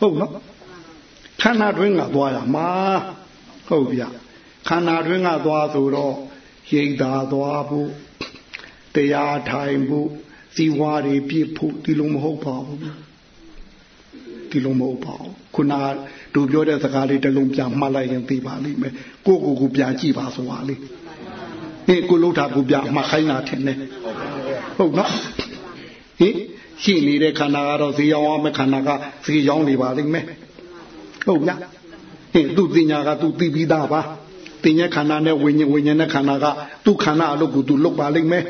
ဟုတ်နော် ခန္ဓာတွင်းကသွားရမှာဟုတ်ဗျခန္ဓာတွင်းကသွားဆိုတော့ရိတ်သာသွားဖို့တရားထိုင်ဖို့ဇီဝတွေပြည့်ဖို့ဒီလိုမဟုတ်ပါဘူးဒီလိုမဟုတ်ပါဘူးခုနတို့ပြောတဲ့စကားလေးတစ်လုံးပြန်မှတ်လိုက်ရင်သိပါလိမ့်မယ်ကိုကိုကိုပြန်ကြည့်ပါဆိုတာလေဟင်ကိုလို့တာကိုပြန်မှတ်ခိုင်းတာထင်တယ်ဟုတ်နော်ဟင်ရှိနေတဲ့ခန္ဓာကတော့ဈေးရောင်းအောင်မဲ့ခန္ဓာကဈေးရောင်းနေပါလိမ့်မယ် ဟုတ်ဗျာဟင်သူ့တင်ညာကသူသိပြီးသားပါတင်ညာခန္ဓာနဲ့ဝိညာဉ်ဝိညာဉ်နဲ့ခန္ဓာကသူ့ခန္ဓာအလုပ်ကိုသူလုပ်ပါလိမ့်မယ်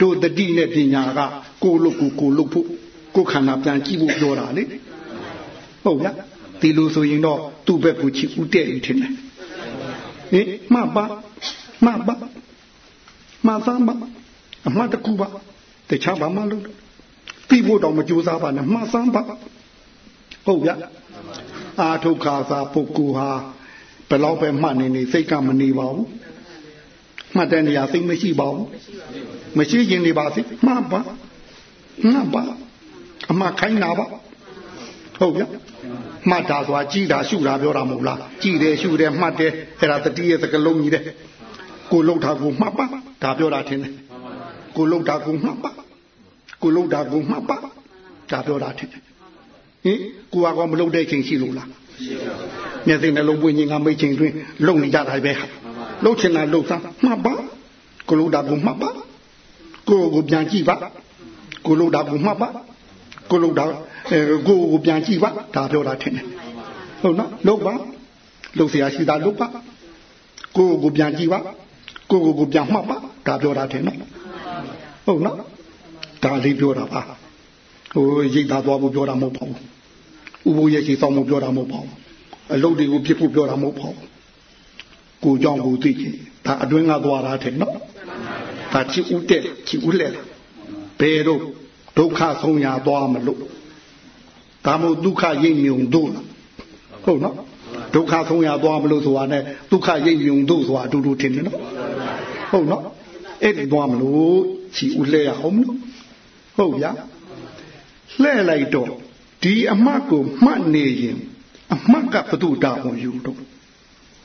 တို့တတိနဲ့ပညာကကိုလုပ်ကိုကိုလုပ်ဖို့ကိုခန္ဓာပြန်ကြည့်ဖို့ပြောတာလေဟုတ်ဗျာဒီလိုဆိုရင်တော့သူ့ဘက်ကိုချစ်ဦးတဲ့နေတယ်ဟင်မှတ်ပါမှတ်ပါမှတ်သားပါအမှတ်တကူပါတခြားဘာမှလုပ်ပြီးဖို့တော့မကြိုးစားပါနဲ့မှတ်စမ်းပါဟုတ်ဗျာ အာထုခါသာပုဂ္ဂိုလ်ဟာဘယ်တော့ပဲမှတ်နေနေစိတ်ကမနေပါဘူးမှတ်တဲ့နေရာစိတ်မရှိပါဘူးမရှိရင်နေပါစေမှတ်ပါမှတ်ပါအမှခိုင်းတာပါဟုတ်ဗျာမှတ်တာဆိုတာကြည်တာရှုတာပြောတာမဟုတ်လားကြည်တယ်ရှုတယ်မှတ်တယ်အဲ့ဒါတတိယသကလုံးကြီးတဲ့ကိုလှုပ်တာကိုမှတ်ပါဒါပြောတာထင်တယ်ကိုလှုပ်တာကိုမှတ်ပါကိုလုတာကိုမှတ်ပါဒါပြောတာထင်တယ် ဟင်ကိုကောမလုတဲ့ချိန်ရှိလို့လားရှိပါဘူးမျက်စိနဲ့လုံးပွင့်ခြင်းကမိတ်ချိန်တွင်လုံနေကြတာပဲဟာလှုပ်ချင်တာလှုပ်သားမှတ်ပါကိုလုတာကိုမှတ်ပါကိုကိုပြန်ကြည့်ပါကိုလုတာကိုမှတ်ပါကိုလုတာအဲကိုကိုပြန်ကြည့်ပါဒါပြောတာထင်တယ်ဟုတ်နော်လှုပ်ပါလှုပ်เสียရှိတာလှုပ်ပါကိုကိုပြန်ကြည့်ပါကိုကိုကိုပြန်မှတ်ပါဒါပြောတာထင်နော်ဟုတ်နော်ဒါလေးပြောတာပါဟိုရိတ်သားသွားဖို့ပြောတာမဟုတ်ပါဘူး ဥပုရဲ့ရှိဆောင်ဖို့ပြောတာမဟုတ်ပါဘူးအလုပ်တွေကိုဖြစ်ဖို့ပြောတာမဟုတ်ပါဘူးကိုကြောင့်ကိုသိချင်ဒါအတွင်းကသွားတာထင်နော်ဒါချစ်ဦးတဲ့ချစ်ဦးလက်ဘယ်တော့ဒုက္ခဆုံးရသွားမလို့ဒါမို့ဒုက္ခရိပ်မြုံတို့လားဟုတ်နော်ဒုက္ခဆုံးရသွားမလို့ဆိုတာနဲ့ဒုက္ခရိပ်မြုံတို့ဆိုတာအတူတူထင်တယ်နော်ဟုတ်နော်အဲ့ဒီသွားမလို့ချီဦးလဲရအောင်မလို့ဟုတ်ဗျာလှဲ့လိုက်တော့ ဒီအမှတ်ကိုမှတ်နေရင်အမှတ်ကဘသူတောင်းယူတော့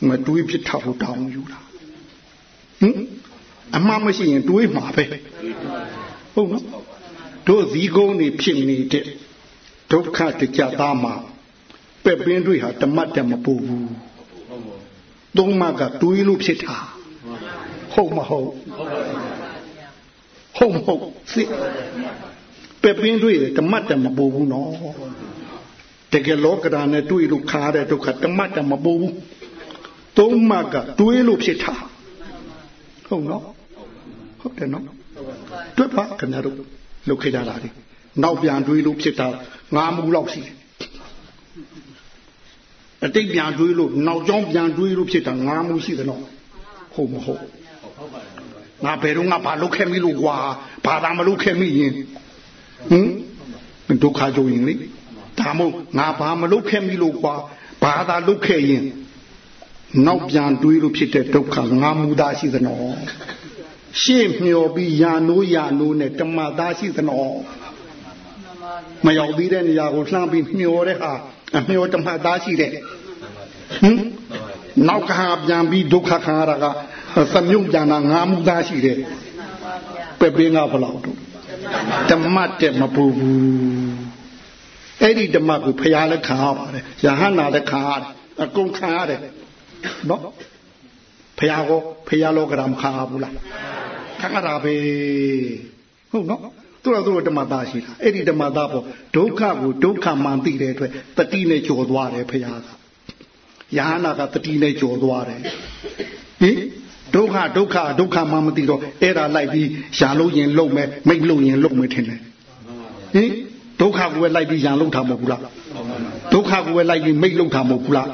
မတွေးဖြစ်ထောက်တောင်းယူတာဟင်အမှတ်မရှိရင်တွေးမှာပဲဟုတ်နော်တို့ဇီးကုန်းနေဖြစ်နေတဲ့ဒုက္ခတကြသားမှာပဲ့ပင်းတွေဟာတမတ်တမပူဘူးသုံးမကတွေးလို့ဖြစ်တာဟုတ်မဟုတ်ဟုတ်မဟုတ်စိ ပဲ့ပင်းတွေတမတ်တမပူဘူးနော်တကယ်လောကဓာနဲ့တွေးလို့ခါတဲ့ဒုက္ခတမတ်တမပူဘူးသုံးမကတွေးလို့ဖြစ်တာဟုတ်နော်ဟုတ်တယ်နော်တွေ့ပါခင်ဗျားတို့လုတ်ခဲ့ကြတာလေနောက်ပြန်တွေးလို့ဖြစ်တာငါးမူလောက်ရှိတယ်အတိတ်ပြန်တွေးလို့နောက်ကျောင်းပြန်တွေးလို့ဖြစ်တာငါးမူရှိတယ်နော်ဟုတ်မဟုတ်ငါဘယ်တော့ငါဘာလုပ်ခဲ့မိလို့ကွာဘာသာမလုပ်ခဲ့မိရင် ဟင်ဒုက္ခကြုံရင်လေဒါမို့ငါဘာမလုပ်ခဲ့မိလို့ကွာဘာသာလုပ်ခဲ့ရင်နောက်ပြန်တွေးလို့ဖြစ်တဲ့ဒုက္ခငါမူသားရှိသနော်ရှေ့မျောပြီးယာနိုးယာနိုးနဲ့တမသားရှိသနော်မရောက်သေးတဲ့နေရာကိုလှမ်းပြီးမျောတဲ့ဟာအမျောတမသားရှိတဲ့ဟင်နောက်ကဟာပြန်ပြီးဒုက္ခခံရတာကသမြုပ်ပြန်တာငါမူသားရှိတယ်ပဲ့ပင်းကဘလောက်တော့ ဓမ္မတက်မပူဘူးအဲ့ဒီဓမ္မကိုဖျားလည်းခံရပါတယ်ယဟန္တာလည်းခံရတယ်အကုန်ခံရတယ်နော်ဖျားကိုဖျားလောကဓမ္မခံရဘူးလားခံရတာပဲဟုတ်နော်သူတို့သူတို့ဓမ္မသားရှိတာအဲ့ဒီဓမ္မသားပေါ်ဒုက္ခကိုဒုက္ခမှန်သိတဲ့အတွက်တတိနဲ့ကြော်သွားတယ်ဖရာကယဟနာကတတိနဲ့ကြော်သွားတယ်ဟင် ဒုက္ခဒုက္ခဒုက္ခမှမသိတော့အဲ့ဒါလိုက်ပြီးရှာလို့ရင်လုံမယ်မိတ်လို့ရင်လုံမယ်ထင်တယ်ဟင်ဒုက္ခကိုပဲလိုက်ပြီးရှာလို့ထားမဟုတ်ဘူးလားဒုက္ခကိုပဲလိုက်ပြီးမိတ်လို့ထားမဟုတ်ဘူးလား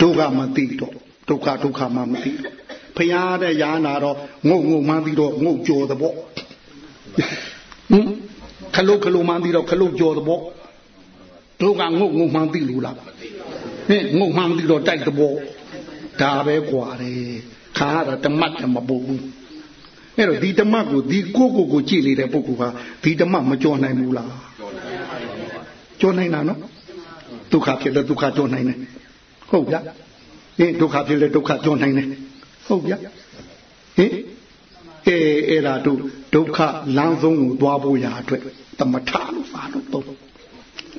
ဒုက္ခမသိတော့ဒုက္ခဒုက္ခမှမသိတော့ဖရာတဲ့ယာနာတော့ငုံငုံမှန်းပြီးတော့ငုံကြော်တဲ့ပေါ့ဟင်ခလုတ်ခလုတ်မှန်းပြီးတော့ခလုတ်ကြော်တဲ့ပေါ့တို့ကငုံငုံမှန်းပြီးလို့လားဟင်ငုံမှန်းပြီးတော့တိုက်တဲ့ပေါ့ဒါပဲกว่าတယ် ခါရတာတမတ်တမပုတ်ဘူးအဲ့တော့ဒီဓမ္မကိုဒီကိုကိုကိုကြည့်နေတဲ့ပုဂ္ဂိုလ်ဟာဒီဓမ္မမကြော်နိုင်ဘူးလားကြော်နိုင်တာနော်ဒုက္ခဖြစ်တဲ့ဒုက္ခကြော်နိုင်တယ်ဟုတ်ဗျာဟင်ဒုက္ခဖြစ်တဲ့ဒုက္ခကြော်နိုင်တယ်ဟုတ်ဗျာဟင်အဲအဲ့ဒါတို့ဒုက္ခလမ်းဆုံးကိုသွားဖို့ရာအတွက်တမထလို့ပါလို့တော့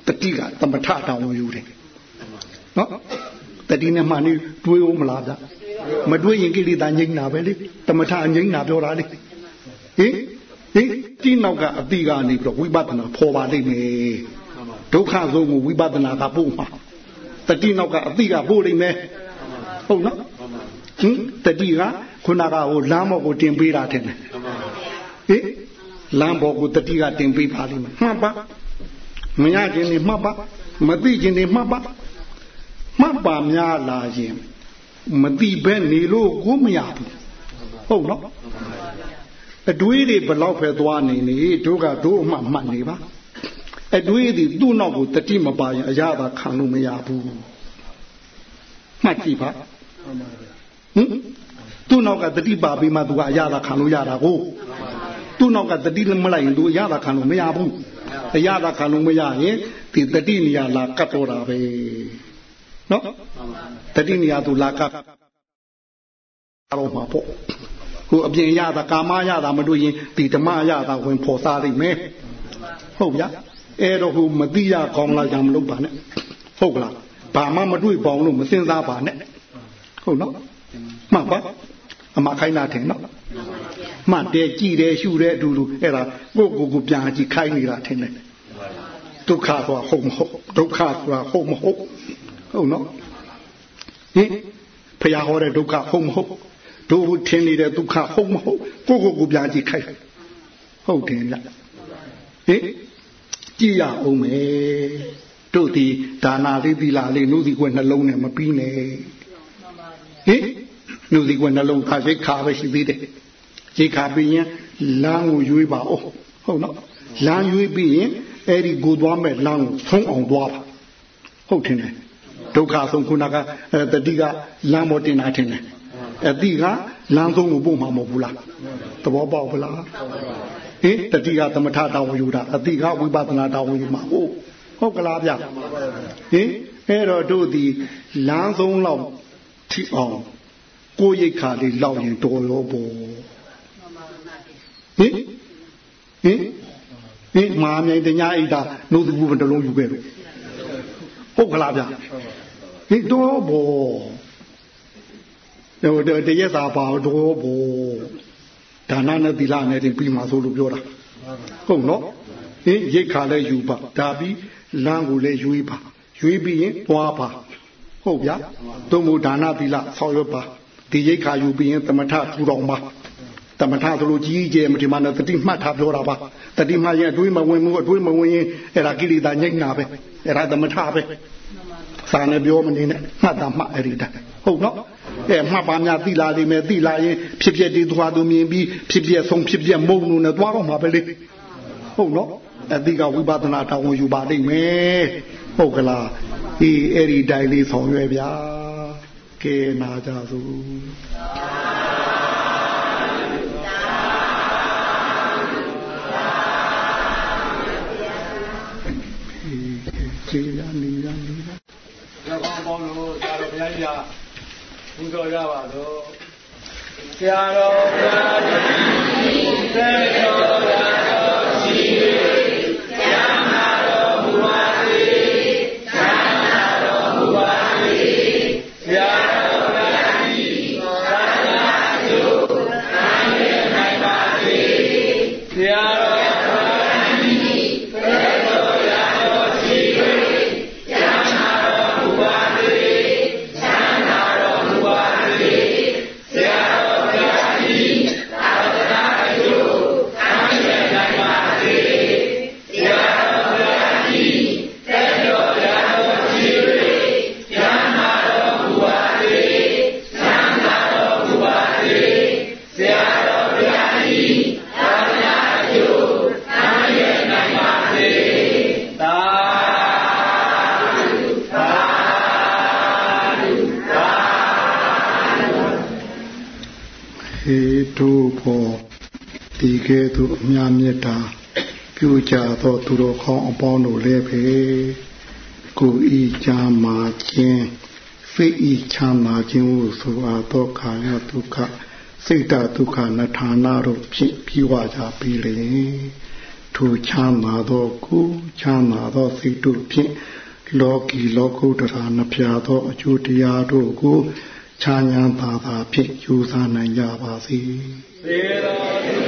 တတိကတမထတောင်းယူတယ်နော်တတိနဲ့မှနေတွေးဦးမလားဗျ မတွေးရင်ကိလေသာငြိမ့်တာပဲလေတမထငြိမ့်တာပြောတာလေဟင်ဟင်ဒီနောက်ကအတိကနေပြီးတော့ဝိပဿနာဖော်ပါလိမ့်မယ်ဒုက္ခဆုံးကိုဝိပဿနာကပို့မှာတတိနောက်ကအတိကပို့လိမ့်မယ်ဟုတ်နော်ဟင်တတိကခုနကဟိုလမ်းဘော်ကိုတင်ပေးတာတဲ့ဟင်လမ်းဘော်ကိုတတိကတင်ပေးပါလိမ့်မယ်မှတ်ပါမရခြင်းနေမှတ်ပါမသိခြင်းနေမှတ်ပါမှတ်ပါများလာခြင်း မသိဘဲနေလို့ကိုမရဘူးဟုတ်နော်အတွေးတွေဘလောက်ပဲသွားနေနေတို့ကတို့အမှမှတ်နေပါအတွေးတွေသူ့နောက်ကိုတတိမပါရင်အရသာခံလို့မရဘူးမှတ်ကြည့်ပါဟင်သူ့နောက်ကတတိပါပြီးမှသူကအရသာခံလို့ရတာကိုသူ့နောက်ကတတိလည်းမလိုက်ရင်သူအရသာခံလို့မရဘူးအရသာခံလို့မရရင်ဒီတတိနေရာလာကတ်တော့တာပဲ နော်တတိနေရာသူလာကတ်တော့မှာပေါ့ဟိုအပြင်ရတာကာမရတာမတွေ့ရင်ဒီဓမ္မရတာဝင်ဖော်စားလိမ့်မယ်ဟုတ်ဗျာအဲ့တော့ဟိုမတိရကောင်းလားကြမလုပ်ပါနဲ့ဟုတ်ကလားဘာမှမတွေ့ပေါင်းလို့မစင်စားပါနဲ့ဟုတ်နော်မှတ်ပါအမခိုင်းတာထင်နော်မှတ်တယ်ကြည်တယ်ရှုတယ်အတူတူအဲ့ဒါကိုကိုကိုပြန်ကြည့်ခိုင်းနေတာထင်တယ်ဒုက္ခဆိုတာဟုတ်မဟုတ်ဒုက္ခဆိုတာဟုတ်မဟုတ် ဟုတ်နော်ဟင်ဖရာဟောတဲ့ဒုက္ခဟုတ်မဟုတ်တို့ထင်နေတဲ့ဒုက္ခဟုတ်မဟုတ်ကိုကိုကိုပြန်ကြည့်ခိုင်းဟုတ်တယ်လားဟင်ကြည့်ရအောင်မယ်တို့ဒီဒါနာလေးသီလာလေးနှုတ်ဒီကွယ်နှလုံးနဲ့မပြီးနဲ့ဟင်နှုတ်ဒီကွယ်နှလုံးခါစိတ်ခါပဲရှိသေးတယ်ရိတ်ခါပြီးရင်လမ်းကိုရွေးပါအောင်ဟုတ်နော်လမ်းရွေးပြီးရင်အဲ့ဒီကိုသွားမဲ့လမ်းကိုဆုံးအောင်သွားပါဟုတ်တယ် ဒုက္ခဆုံးခုနကတတိကလမ်းမတင်တာထင်တယ်အတိကလမ်းဆုံးကိုပို့မှာမဟုတ်ဘူးလားသဘောပေါက်ဗလားဟင်တတိကသမထတာဝန်ယူတာအတိကဝိပဿနာတာဝန်ယူမှာဟုတ်ဟုတ်ကလားဗျဟင်အဲ့တော့တို့ဒီလမ်းဆုံးလောက်ထိအောင်ကိုရိတ်ခါလေးလောက်ရင်တော်ရောပေါ့ဟင်ဟင်ဟင်မာမြိုင်တညာအိတာနှုတ်သူဘူးတလုံးယူခဲ့လို့ဟုတ်ကလားဗျ ဟင်တော့ဘောဟိုတရက်စာပါတော့ဘောဒါနနဲ့သီလနဲ့တင်ပြီးမှဆိုလို့ပြောတာဟုတ်နော်ဟင်ရိတ်ခါလဲယူပါဒါပြီးလမ်းကိုလည်းရွေးပါရွေးပြီးရင်သွားပါဟုတ်ဗျာသို့မဟုတ်ဒါနသီလဆောက်ရွက်ပါဒီရိတ်ခါယူပြီးရင်သမထထူတော်ပါသမထဆိုလို့ကြီးကျယ်မထင်မှလည်းတတိမှတ်ထားပြောတာပါတတိမှရင်အတွေးမဝင်ဘူးအတွေးမဝင်ရင်အဲ့ဒါကိလေသာညှိနာပဲအဲ့ဒါသမထပဲ စာနဲ့ပြောမနေနဲ့မှတ်တာမှတ်အဲ့ဒီတိုင်းဟုတ်နော်အဲမှတ်ပါများသိလာလိမ့်မယ်သိလာရင်ဖြစ်ဖြစ်တည်သွားသူမြင်ပြီးဖြစ်ဖြစ်ဆုံးဖြစ်ဖြစ်မုံလို့နဲ့သွားတော့မှာပဲလေဟုတ်နော်အတိကဝိပဿနာတောင်းယူပါလိမ့်မယ်ဟုတ်ကလားအေးအဲ့ဒီတိုင်းလေးဆောင်ရွယ်ဗျာကဲနာကြစို့ခြေရနေရ နေရ။ဒါကောင်းပေါင်းလို့ဆရာတော်ဘုရားကြီးကဘုတော်ရပါတော့ဆရာတော်ဘုရားကြီးသေတော်ရတော် သို့အများမြတ်တာပြုကြသောသူတော်ကောင်းအပေါင်းတို့လည်းပဲကိုဤချမ်းမာခြင်းစိတ်ဤချမ်းသာခြင်းဟုဆိုအပ်သောခါရဒုက္ခစိတ်တဒုက္ခနထာနာတို့ဖြင့်ပြီးဝကြပြီလေထိုချမ်းသာသောကိုချမ်းသာသောစိတ်တို့ဖြင့်လောကီလောကုတ္တရာနှဖျားသောအကျိုးတရားတို့ကိုချမ်းသာသာသာဖြင့်ယူဆနိုင်ကြပါစေ။သေတော်